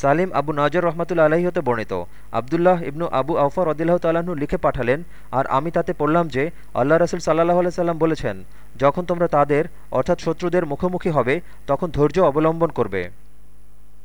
সালিম আবু নজর রহমাতুল্লা আলাহি হতে বর্ণিত। আবদুল্লাহ ইবনু আবু আউফা রদিল্লাহ তাল্লাহ্ন লিখে পাঠালেন, আর আমি তাতে পড়লাম যে, আল্লাহ রসুল সাল্লাহ সাল্লাম বলেছেন, যখন তোমরা তাদের, অর্থাৎ শত্রুদের মুখোমুখি হবে, তখন ধৈর্য অবলম্বন করবে।